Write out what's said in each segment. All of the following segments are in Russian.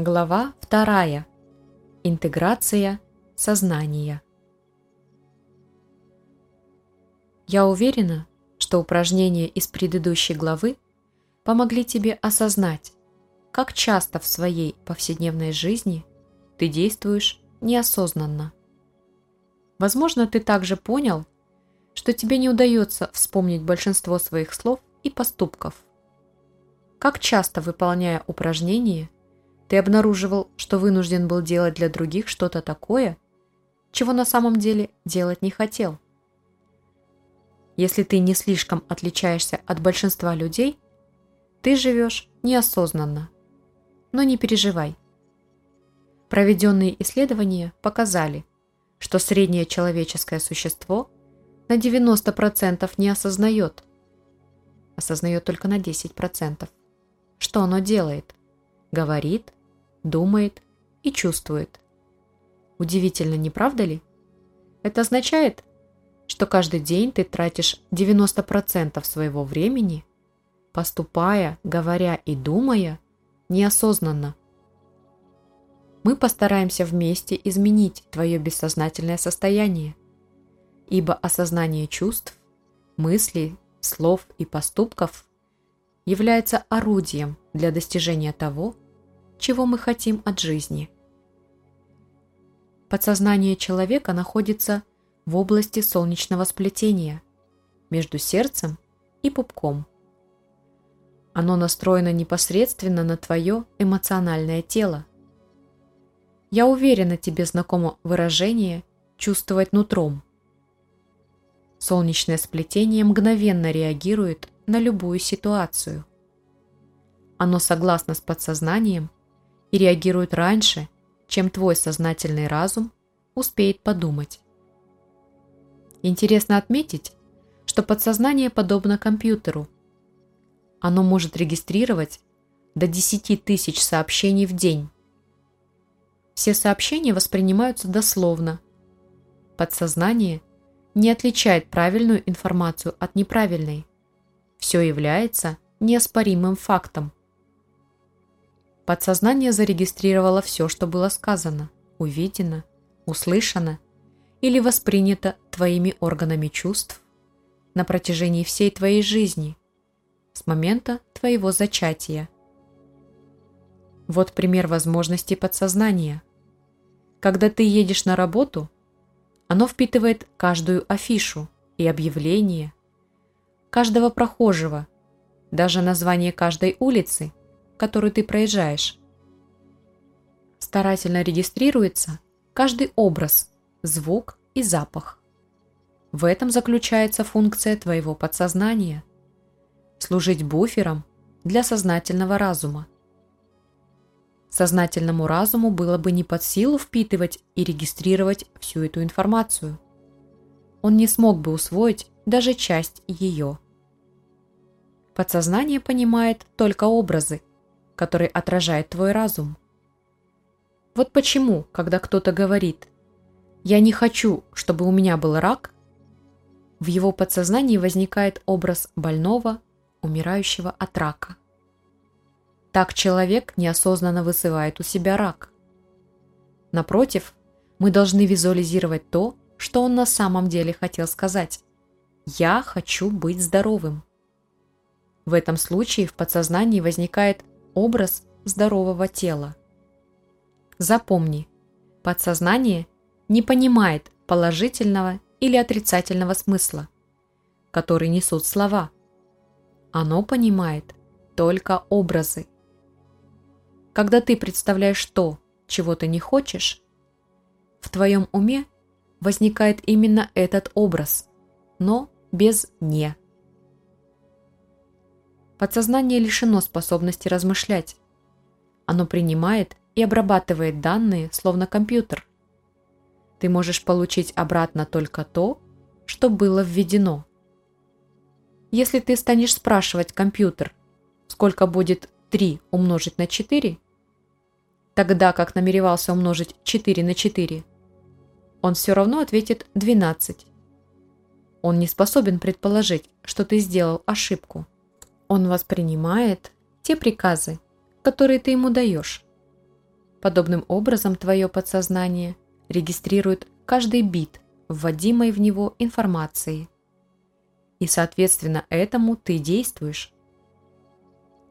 Глава 2. Интеграция сознания. Я уверена, что упражнения из предыдущей главы помогли тебе осознать, как часто в своей повседневной жизни ты действуешь неосознанно. Возможно, ты также понял, что тебе не удается вспомнить большинство своих слов и поступков. Как часто, выполняя упражнения, ты обнаруживал, что вынужден был делать для других что-то такое, чего на самом деле делать не хотел. Если ты не слишком отличаешься от большинства людей, ты живешь неосознанно. Но не переживай. Проведенные исследования показали, что среднее человеческое существо на 90% не осознает, осознает только на 10%, что оно делает, говорит, думает и чувствует. Удивительно, не правда ли? Это означает, что каждый день ты тратишь 90% своего времени, поступая, говоря и думая, неосознанно. Мы постараемся вместе изменить твое бессознательное состояние, ибо осознание чувств, мыслей, слов и поступков является орудием для достижения того, чего мы хотим от жизни. Подсознание человека находится в области солнечного сплетения между сердцем и пупком. Оно настроено непосредственно на твое эмоциональное тело. Я уверена, тебе знакомо выражение «чувствовать нутром». Солнечное сплетение мгновенно реагирует на любую ситуацию. Оно согласно с подсознанием и реагирует раньше, чем твой сознательный разум успеет подумать. Интересно отметить, что подсознание подобно компьютеру. Оно может регистрировать до 10 тысяч сообщений в день. Все сообщения воспринимаются дословно. Подсознание не отличает правильную информацию от неправильной. Все является неоспоримым фактом. Подсознание зарегистрировало все, что было сказано, увидено, услышано или воспринято твоими органами чувств на протяжении всей твоей жизни, с момента твоего зачатия. Вот пример возможностей подсознания. Когда ты едешь на работу, оно впитывает каждую афишу и объявление, каждого прохожего, даже название каждой улицы – которую ты проезжаешь. Старательно регистрируется каждый образ, звук и запах. В этом заключается функция твоего подсознания – служить буфером для сознательного разума. Сознательному разуму было бы не под силу впитывать и регистрировать всю эту информацию. Он не смог бы усвоить даже часть ее. Подсознание понимает только образы, который отражает твой разум. Вот почему, когда кто-то говорит «я не хочу, чтобы у меня был рак», в его подсознании возникает образ больного, умирающего от рака. Так человек неосознанно высывает у себя рак. Напротив, мы должны визуализировать то, что он на самом деле хотел сказать. «Я хочу быть здоровым». В этом случае в подсознании возникает образ здорового тела. Запомни, подсознание не понимает положительного или отрицательного смысла, который несут слова. Оно понимает только образы. Когда ты представляешь то, чего ты не хочешь, в твоем уме возникает именно этот образ, но без «не». Подсознание лишено способности размышлять. Оно принимает и обрабатывает данные, словно компьютер. Ты можешь получить обратно только то, что было введено. Если ты станешь спрашивать компьютер, сколько будет 3 умножить на 4, тогда как намеревался умножить 4 на 4, он все равно ответит 12. Он не способен предположить, что ты сделал ошибку. Он воспринимает те приказы, которые ты ему даешь. Подобным образом твое подсознание регистрирует каждый бит вводимой в него информации. И соответственно этому ты действуешь.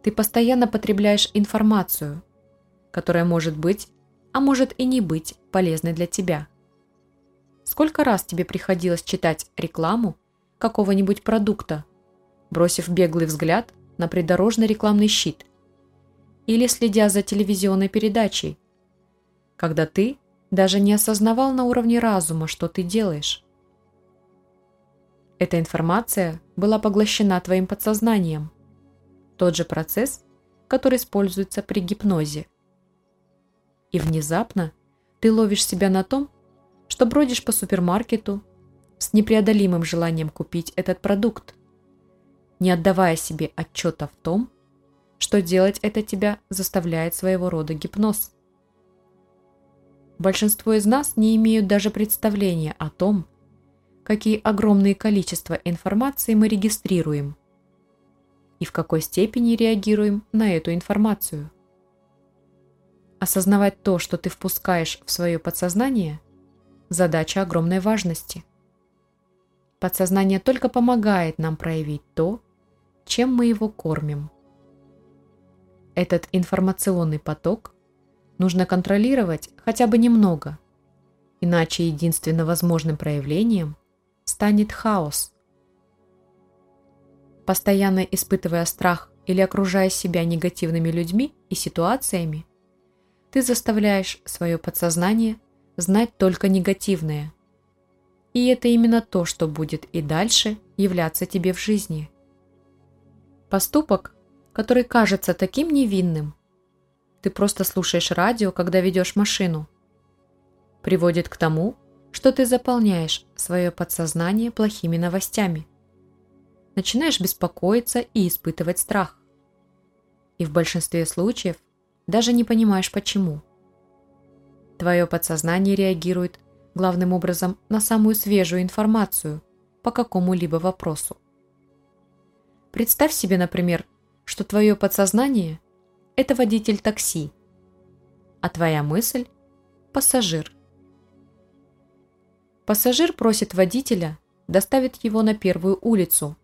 Ты постоянно потребляешь информацию, которая может быть, а может и не быть полезной для тебя. Сколько раз тебе приходилось читать рекламу какого-нибудь продукта, бросив беглый взгляд на придорожный рекламный щит – или следя за телевизионной передачей, когда ты даже не осознавал на уровне разума, что ты делаешь. Эта информация была поглощена твоим подсознанием. Тот же процесс, который используется при гипнозе. И внезапно ты ловишь себя на том, что бродишь по супермаркету с непреодолимым желанием купить этот продукт, не отдавая себе отчета в том, что делать это тебя заставляет своего рода гипноз. Большинство из нас не имеют даже представления о том, какие огромные количества информации мы регистрируем и в какой степени реагируем на эту информацию. Осознавать то, что ты впускаешь в свое подсознание – задача огромной важности. Подсознание только помогает нам проявить то, чем мы его кормим – этот информационный поток нужно контролировать хотя бы немного, иначе единственно возможным проявлением станет хаос. Постоянно испытывая страх или окружая себя негативными людьми и ситуациями, ты заставляешь свое подсознание знать только негативное. И это именно то, что будет и дальше являться тебе в жизни. Поступок, который кажется таким невинным. Ты просто слушаешь радио, когда ведешь машину. Приводит к тому, что ты заполняешь свое подсознание плохими новостями. Начинаешь беспокоиться и испытывать страх. И в большинстве случаев даже не понимаешь почему. Твое подсознание реагирует главным образом на самую свежую информацию по какому-либо вопросу. Представь себе, например, что твое подсознание – это водитель такси, а твоя мысль – пассажир. Пассажир просит водителя доставить его на первую улицу,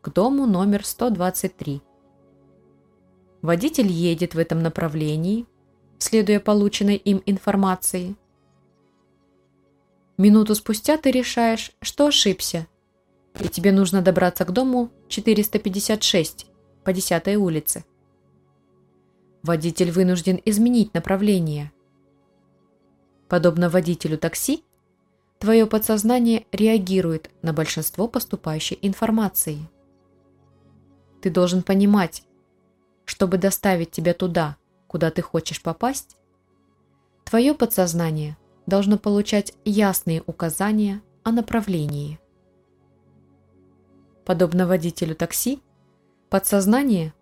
к дому номер 123. Водитель едет в этом направлении, следуя полученной им информации. Минуту спустя ты решаешь, что ошибся, и тебе нужно добраться к дому 456 по 10 улице. Водитель вынужден изменить направление. Подобно водителю такси, твое подсознание реагирует на большинство поступающей информации. Ты должен понимать, чтобы доставить тебя туда, куда ты хочешь попасть, твое подсознание должно получать ясные указания о направлении. Подобно водителю такси, Подсознание,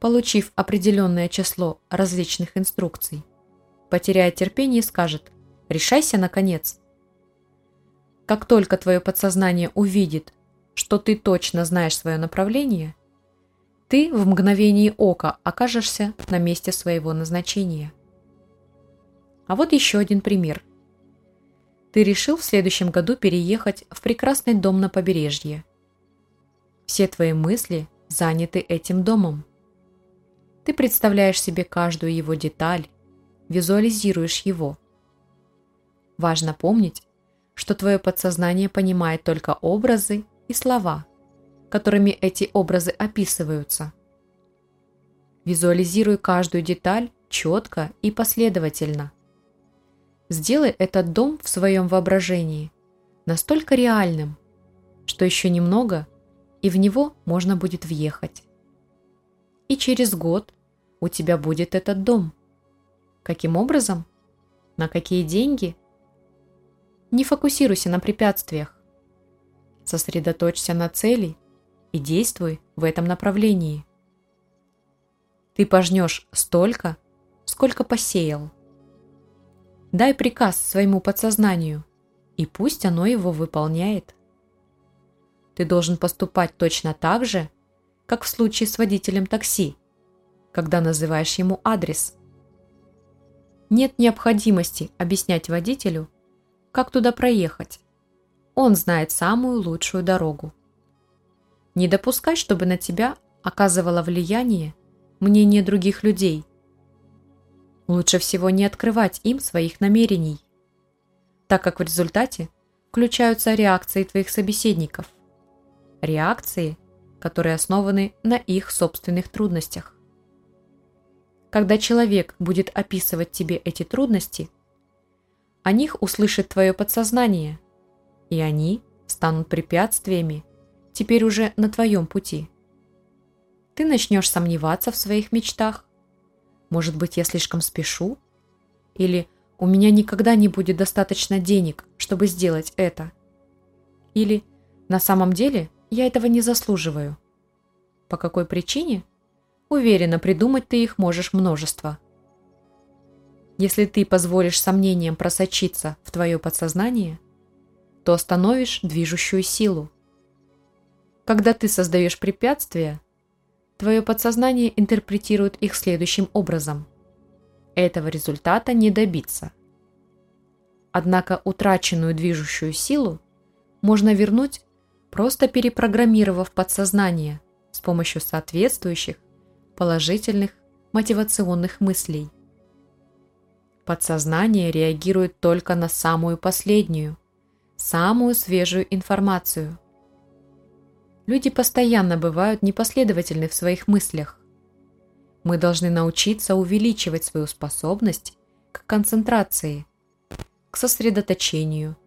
получив определенное число различных инструкций, потеряет терпение и скажет «решайся, наконец». Как только твое подсознание увидит, что ты точно знаешь свое направление, ты в мгновение ока окажешься на месте своего назначения. А вот еще один пример. Ты решил в следующем году переехать в прекрасный дом на побережье. Все твои мысли – заняты этим домом. Ты представляешь себе каждую его деталь, визуализируешь его. Важно помнить, что твое подсознание понимает только образы и слова, которыми эти образы описываются. Визуализируй каждую деталь четко и последовательно. Сделай этот дом в своем воображении настолько реальным, что еще немного – и в него можно будет въехать. И через год у тебя будет этот дом. Каким образом? На какие деньги? Не фокусируйся на препятствиях. Сосредоточься на цели и действуй в этом направлении. Ты пожнешь столько, сколько посеял. Дай приказ своему подсознанию, и пусть оно его выполняет ты должен поступать точно так же, как в случае с водителем такси, когда называешь ему адрес. Нет необходимости объяснять водителю, как туда проехать. Он знает самую лучшую дорогу. Не допускай, чтобы на тебя оказывало влияние мнение других людей. Лучше всего не открывать им своих намерений, так как в результате включаются реакции твоих собеседников. Реакции, которые основаны на их собственных трудностях. Когда человек будет описывать тебе эти трудности, о них услышит твое подсознание, и они станут препятствиями теперь уже на твоем пути. Ты начнешь сомневаться в своих мечтах. Может быть, я слишком спешу? Или у меня никогда не будет достаточно денег, чтобы сделать это? Или на самом деле я этого не заслуживаю? По какой причине? Уверена, придумать ты их можешь множество. Если ты позволишь сомнениям просочиться в твое подсознание, то остановишь движущую силу. Когда ты создаешь препятствия, твое подсознание интерпретирует их следующим образом. Этого результата не добиться. Однако утраченную движущую силу можно вернуть, просто перепрограммировав подсознание с помощью соответствующих положительных мотивационных мыслей. Подсознание реагирует только на самую последнюю, самую свежую информацию – Люди постоянно бывают непоследовательны в своих мыслях. Мы должны научиться увеличивать свою способность к концентрации, к сосредоточению,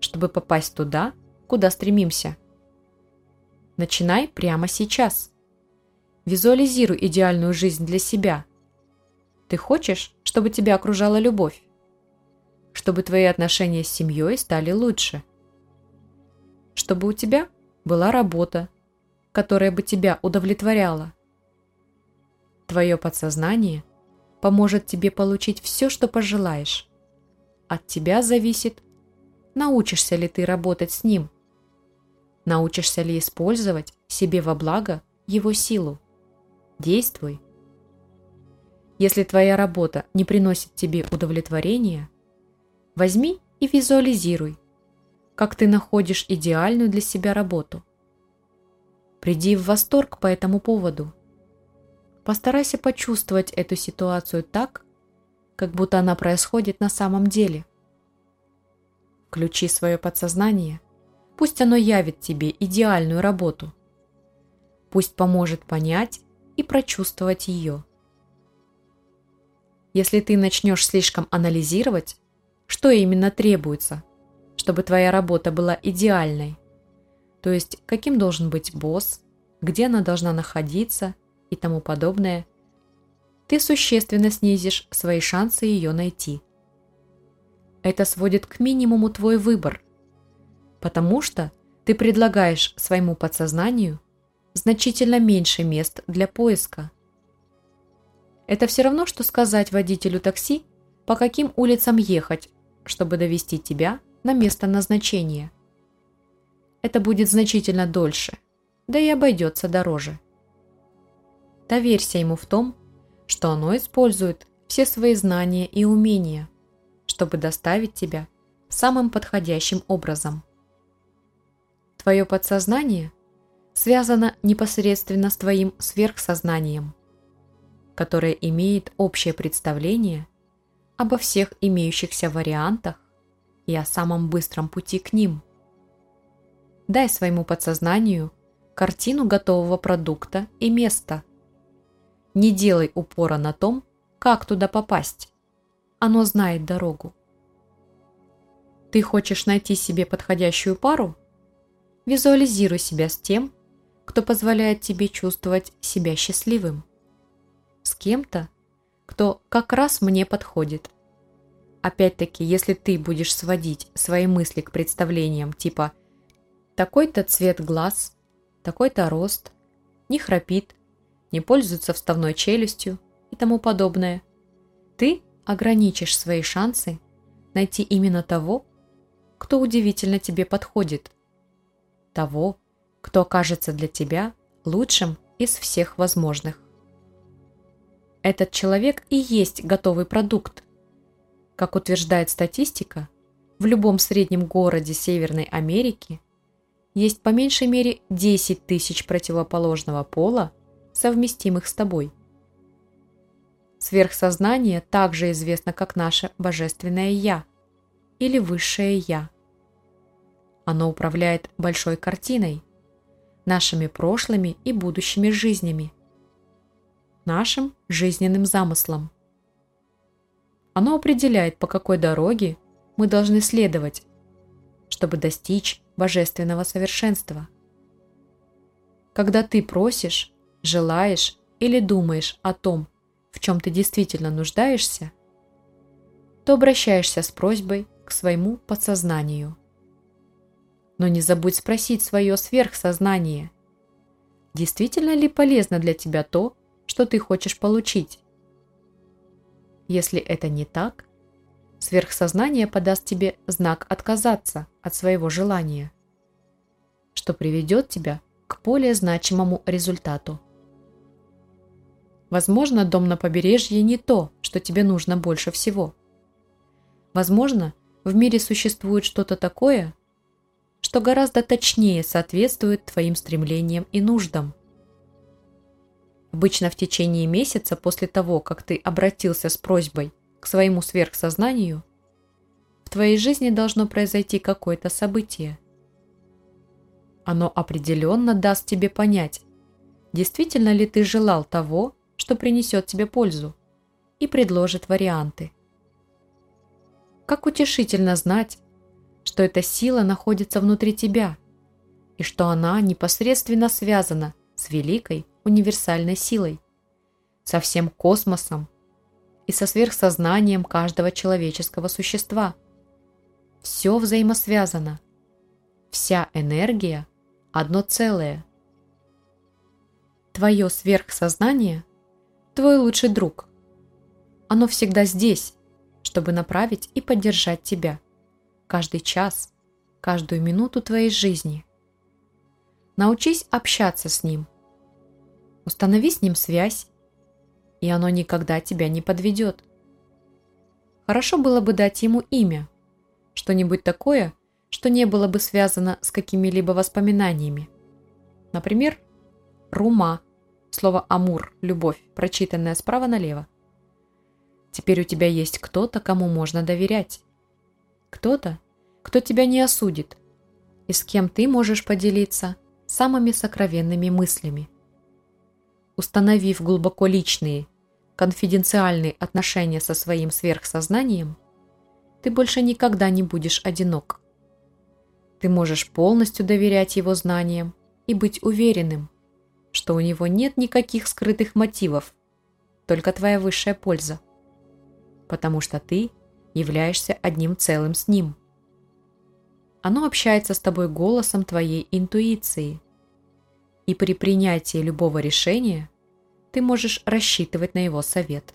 чтобы попасть туда, куда стремимся. Начинай прямо сейчас. Визуализируй идеальную жизнь для себя. Ты хочешь, чтобы тебя окружала любовь? Чтобы твои отношения с семьей стали лучше? Чтобы у тебя была работа, которая бы тебя удовлетворяла. Твое подсознание поможет тебе получить все, что пожелаешь. От тебя зависит, научишься ли ты работать с ним, научишься ли использовать себе во благо его силу. Действуй. Если твоя работа не приносит тебе удовлетворения, возьми и визуализируй, как ты находишь идеальную для себя работу. Приди в восторг по этому поводу. Постарайся почувствовать эту ситуацию так, как будто она происходит на самом деле. Включи свое подсознание, пусть оно явит тебе идеальную работу. Пусть поможет понять и прочувствовать ее. Если ты начнешь слишком анализировать, что именно требуется, чтобы твоя работа была идеальной. То есть, каким должен быть босс, где она должна находиться и тому подобное, ты существенно снизишь свои шансы ее найти. Это сводит к минимуму твой выбор, потому что ты предлагаешь своему подсознанию значительно меньше мест для поиска. Это все равно, что сказать водителю такси, по каким улицам ехать, чтобы довести тебя на место назначения. Это будет значительно дольше, да и обойдется дороже. Доверься ему в том, что оно использует все свои знания и умения, чтобы доставить тебя самым подходящим образом. Твое подсознание связано непосредственно с твоим сверхсознанием, которое имеет общее представление обо всех имеющихся вариантах и о самом быстром пути к ним. Дай своему подсознанию картину готового продукта и места. Не делай упора на том, как туда попасть. Оно знает дорогу. Ты хочешь найти себе подходящую пару? Визуализируй себя с тем, кто позволяет тебе чувствовать себя счастливым. С кем-то, кто как раз мне подходит – Опять-таки, если ты будешь сводить свои мысли к представлениям типа «такой-то цвет глаз», «такой-то рост», «не храпит», «не пользуется вставной челюстью» и тому подобное, ты ограничишь свои шансы найти именно того, кто удивительно тебе подходит, того, кто окажется для тебя лучшим из всех возможных. Этот человек и есть готовый продукт, Как утверждает статистика, в любом среднем городе Северной Америки есть по меньшей мере 10 тысяч противоположного пола, совместимых с тобой. Сверхсознание также известно как наше Божественное Я или Высшее Я. Оно управляет большой картиной, нашими прошлыми и будущими жизнями, нашим жизненным замыслом. Оно определяет, по какой дороге мы должны следовать, чтобы достичь божественного совершенства. Когда ты просишь, желаешь или думаешь о том, в чем ты действительно нуждаешься, то обращаешься с просьбой к своему подсознанию. Но не забудь спросить свое сверхсознание, действительно ли полезно для тебя то, что ты хочешь получить. Если это не так, сверхсознание подаст тебе знак отказаться от своего желания, что приведет тебя к более значимому результату. Возможно, дом на побережье не то, что тебе нужно больше всего. Возможно, в мире существует что-то такое, что гораздо точнее соответствует твоим стремлениям и нуждам. Обычно в течение месяца после того, как ты обратился с просьбой к своему сверхсознанию, в твоей жизни должно произойти какое-то событие. Оно определенно даст тебе понять, действительно ли ты желал того, что принесет тебе пользу, и предложит варианты. Как утешительно знать, что эта сила находится внутри тебя, и что она непосредственно связана с великой универсальной силой, со всем космосом и со сверхсознанием каждого человеческого существа. Все взаимосвязано. Вся энергия – одно целое. Твое сверхсознание – твой лучший друг. Оно всегда здесь, чтобы направить и поддержать тебя. Каждый час, каждую минуту твоей жизни. Научись общаться с ним – Установи с ним связь, и оно никогда тебя не подведет. Хорошо было бы дать ему имя, что-нибудь такое, что не было бы связано с какими-либо воспоминаниями. Например, Рума, слово «амур» – любовь, прочитанное справа налево. Теперь у тебя есть кто-то, кому можно доверять. Кто-то, кто тебя не осудит, и с кем ты можешь поделиться самыми сокровенными мыслями установив глубоко личные, конфиденциальные отношения со своим сверхсознанием, ты больше никогда не будешь одинок. Ты можешь полностью доверять его знаниям и быть уверенным, что у него нет никаких скрытых мотивов, только твоя высшая польза, потому что ты являешься одним целым с ним. Оно общается с тобой голосом твоей интуиции – и при принятии любого решения ты можешь рассчитывать на его совет.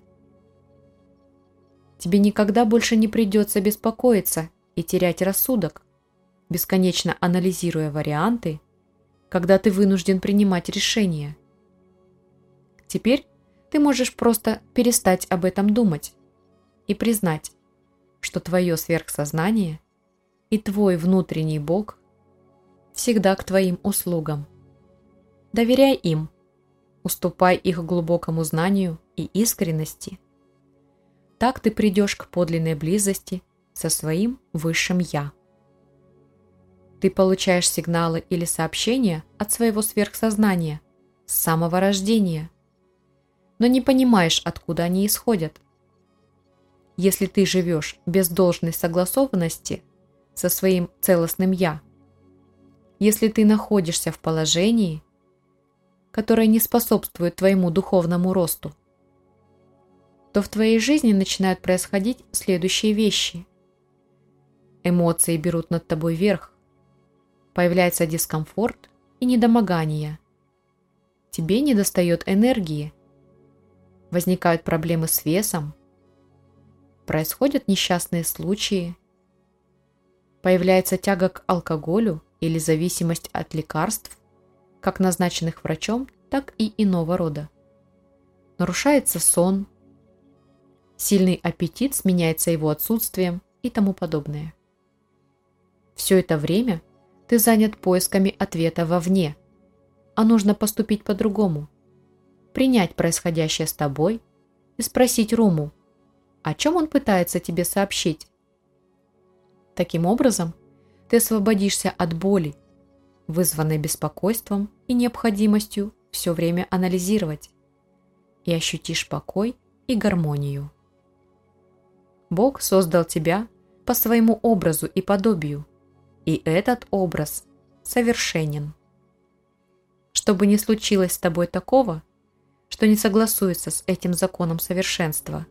Тебе никогда больше не придется беспокоиться и терять рассудок, бесконечно анализируя варианты, когда ты вынужден принимать решения. Теперь ты можешь просто перестать об этом думать и признать, что твое сверхсознание и твой внутренний Бог всегда к твоим услугам. Доверяй им, уступай их глубокому знанию и искренности. Так ты придешь к подлинной близости со своим высшим «Я». Ты получаешь сигналы или сообщения от своего сверхсознания с самого рождения, но не понимаешь, откуда они исходят. Если ты живешь без должной согласованности со своим целостным «Я», если ты находишься в положении, которая не способствует твоему духовному росту, то в твоей жизни начинают происходить следующие вещи. Эмоции берут над тобой верх, появляется дискомфорт и недомогание. Тебе недостает энергии, возникают проблемы с весом, происходят несчастные случаи, появляется тяга к алкоголю или зависимость от лекарств, как назначенных врачом, так и иного рода. Нарушается сон, Сильный аппетит сменяется его отсутствием и тому подобное. Все это время ты занят поисками ответа вовне, а нужно поступить по-другому. Принять происходящее с тобой и спросить Руму, о чем он пытается тебе сообщить. Таким образом, ты освободишься от боли, вызванной беспокойством и необходимостью все время анализировать, и ощутишь покой и гармонию. Бог создал тебя по своему образу и подобию, и этот образ совершенен. Что бы ни случилось с тобой такого, что не согласуется с этим законом совершенства,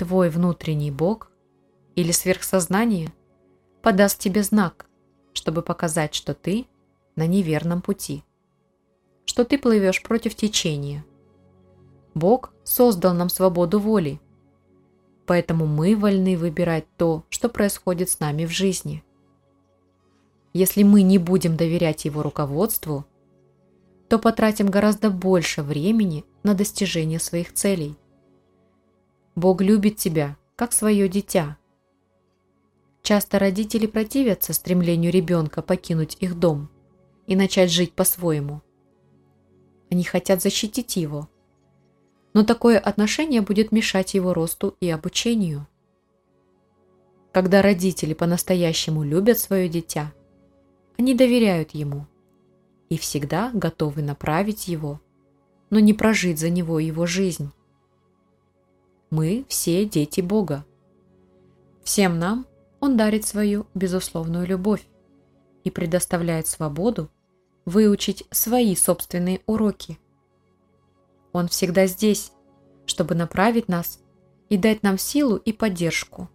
твой внутренний Бог или сверхсознание подаст тебе знак, чтобы показать, что ты на неверном пути, что ты плывешь против течения. Бог создал нам свободу воли, поэтому мы вольны выбирать то, что происходит с нами в жизни. Если мы не будем доверять Его руководству, то потратим гораздо больше времени на достижение своих целей. Бог любит тебя, как свое дитя. Часто родители противятся стремлению ребенка покинуть их дом и начать жить по-своему. Они хотят защитить его. Но такое отношение будет мешать его росту и обучению. Когда родители по-настоящему любят свое дитя, они доверяют ему и всегда готовы направить его, но не прожить за него его жизнь. Мы все дети Бога. Всем нам Он дарит свою безусловную любовь и предоставляет свободу выучить свои собственные уроки. Он всегда здесь, чтобы направить нас и дать нам силу и поддержку.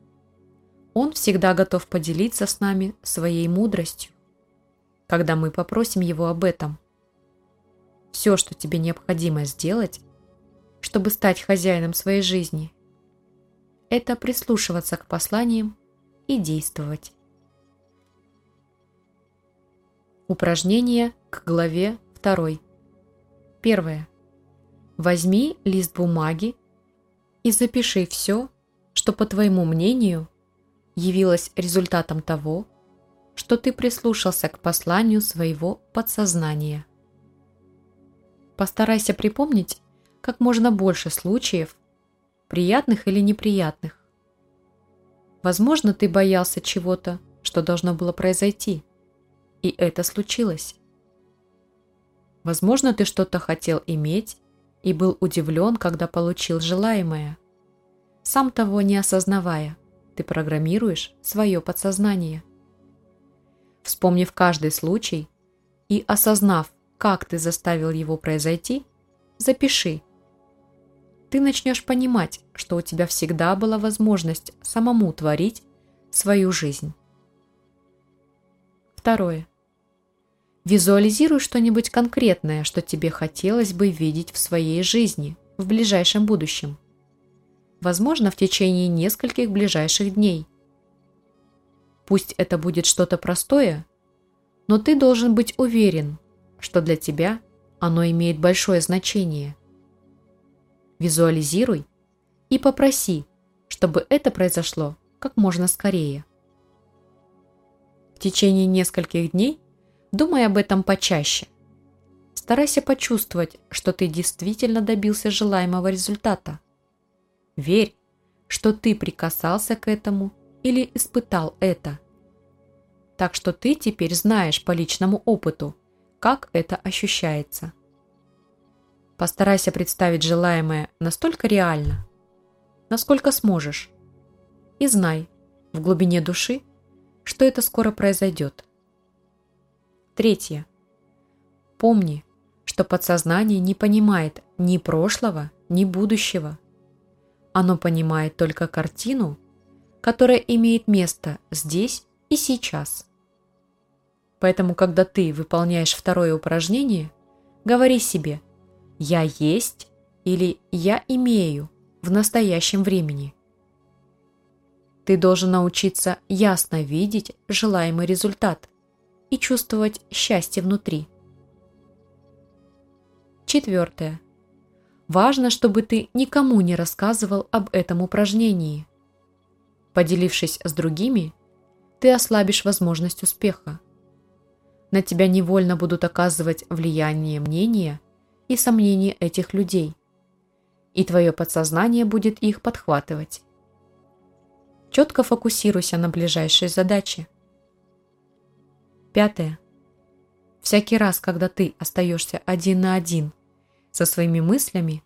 Он всегда готов поделиться с нами своей мудростью когда мы попросим Его об этом. Все, что тебе необходимо сделать, чтобы стать хозяином своей жизни, это прислушиваться к посланиям и действовать. Упражнение к главе 2. Первое. Возьми лист бумаги и запиши все, что, по твоему мнению, явилось результатом того, что ты прислушался к посланию своего подсознания. Постарайся припомнить как можно больше случаев, приятных или неприятных. Возможно, ты боялся чего-то, что должно было произойти, и это случилось. Возможно, ты что-то хотел иметь и был удивлен, когда получил желаемое. Сам того не осознавая, ты программируешь свое подсознание – Вспомнив каждый случай и осознав, как ты заставил его произойти, запиши. Ты начнешь понимать, что у тебя всегда была возможность самому творить свою жизнь. Второе. Визуализируй что-нибудь конкретное, что тебе хотелось бы видеть в своей жизни в ближайшем будущем. Возможно, в течение нескольких ближайших дней – Пусть это будет что-то простое, но ты должен быть уверен, что для тебя оно имеет большое значение. Визуализируй и попроси, чтобы это произошло как можно скорее. В течение нескольких дней думай об этом почаще. Старайся почувствовать, что ты действительно добился желаемого результата. Верь, что ты прикасался к этому – или испытал это. Так что ты теперь знаешь по личному опыту, как это ощущается. Постарайся представить желаемое настолько реально, насколько сможешь. И знай в глубине души, что это скоро произойдет. Третье. Помни, что подсознание не понимает ни прошлого, ни будущего. Оно понимает только картину, которое имеет место здесь и сейчас. Поэтому, когда ты выполняешь второе упражнение, говори себе «Я есть» или «Я имею» в настоящем времени. Ты должен научиться ясно видеть желаемый результат и чувствовать счастье внутри. Четвертое. Важно, чтобы ты никому не рассказывал об этом упражнении. Поделившись с другими, ты ослабишь возможность успеха. На тебя невольно будут оказывать влияние мнения и сомнения этих людей, и твое подсознание будет их подхватывать. Четко фокусируйся на ближайшей задаче. Пятое. Всякий раз, когда ты остаешься один на один со своими мыслями,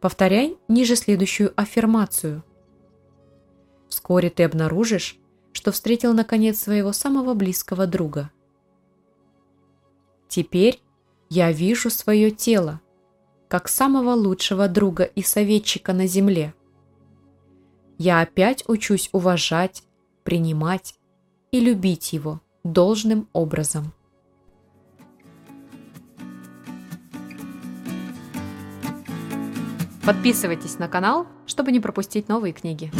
повторяй ниже следующую аффирмацию. Вскоре ты обнаружишь, что встретил наконец своего самого близкого друга. Теперь я вижу свое тело, как самого лучшего друга и советчика на земле. Я опять учусь уважать, принимать и любить его должным образом. Подписывайтесь на канал, чтобы не пропустить новые книги.